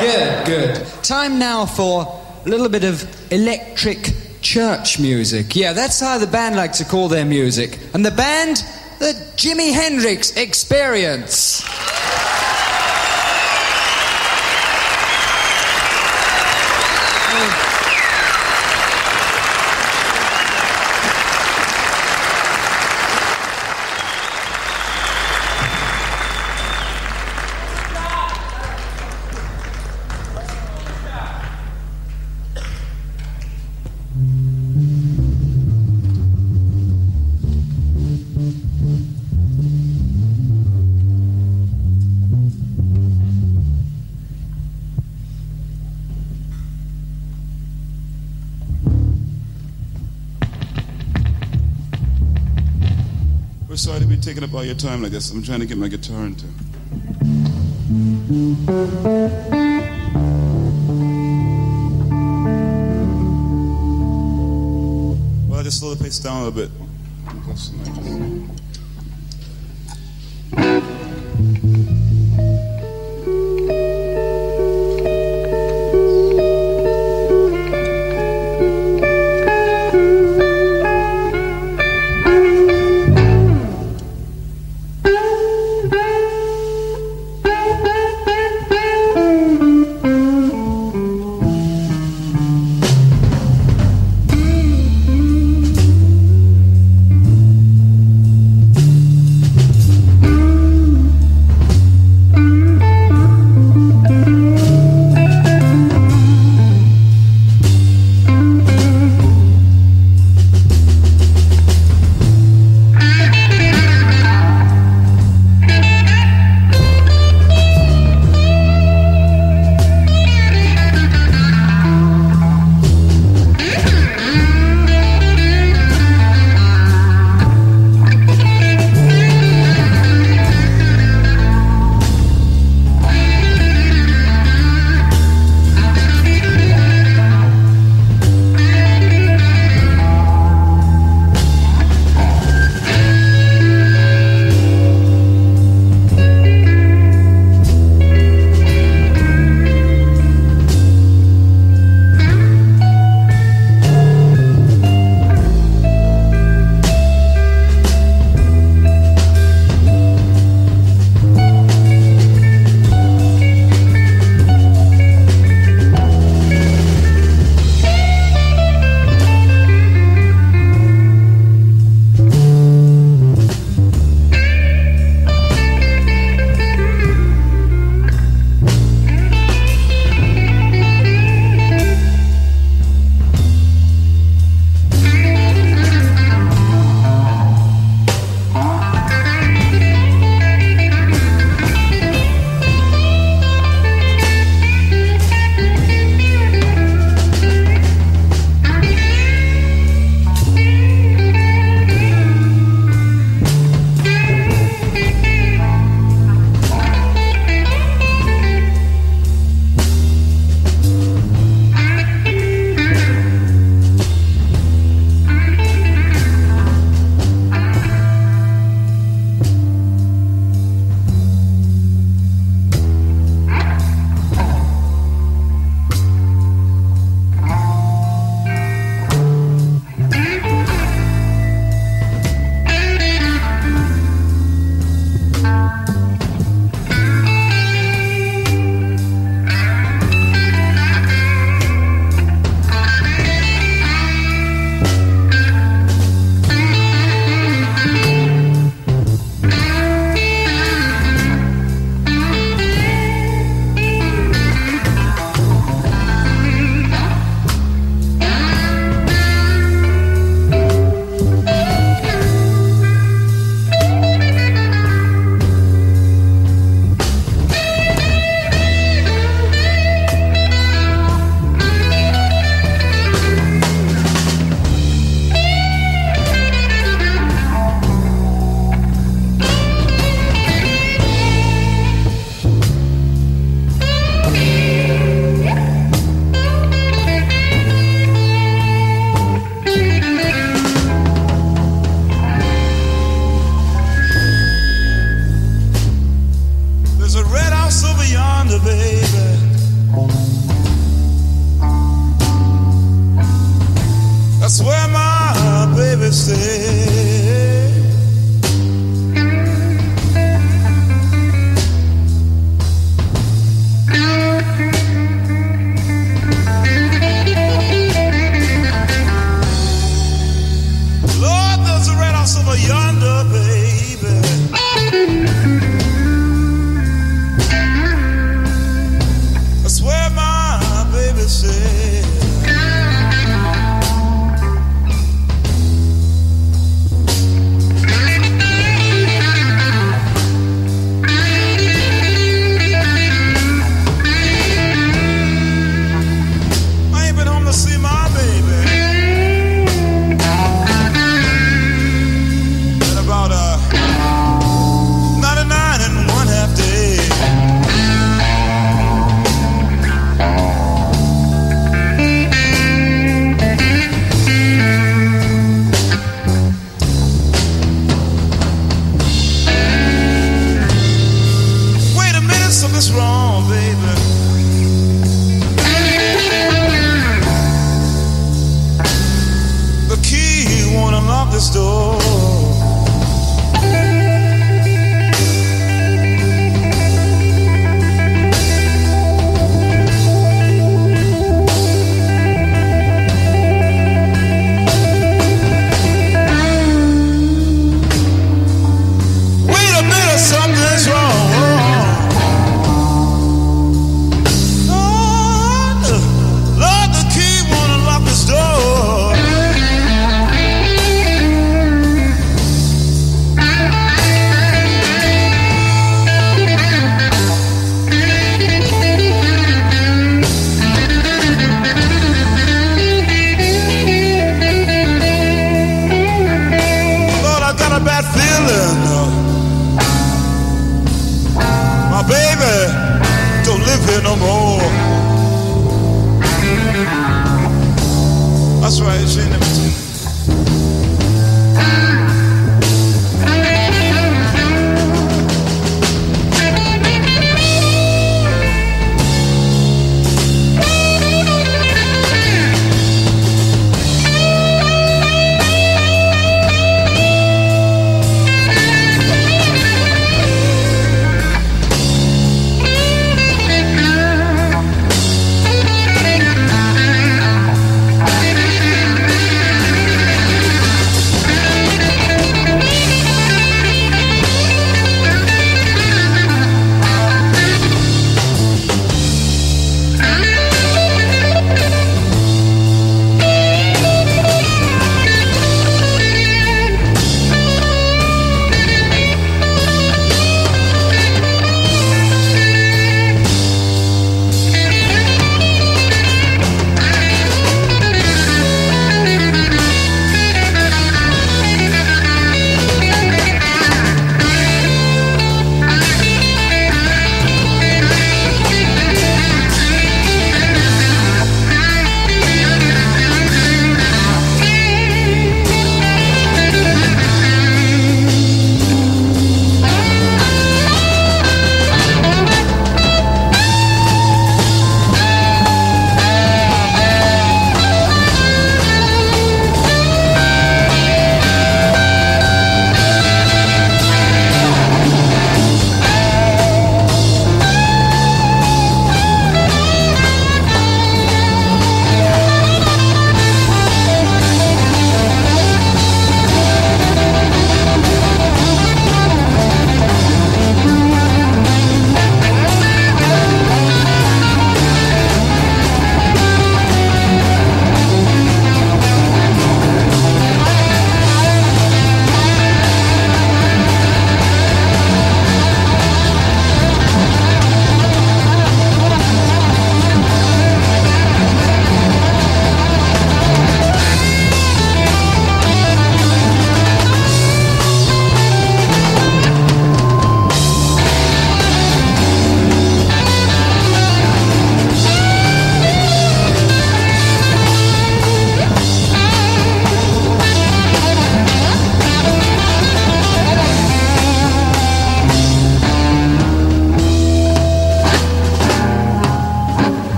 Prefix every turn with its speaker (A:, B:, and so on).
A: Good, good. Time now for a little bit of electric church music. Yeah, that's how the band like to call their music. And the band, the Jimi Hendrix Experience.
B: Sorry to be taking up all your time like this. I'm trying to get my guitar into. Well, I just slow the pace down a little bit. Here no more. That's right, she ain't never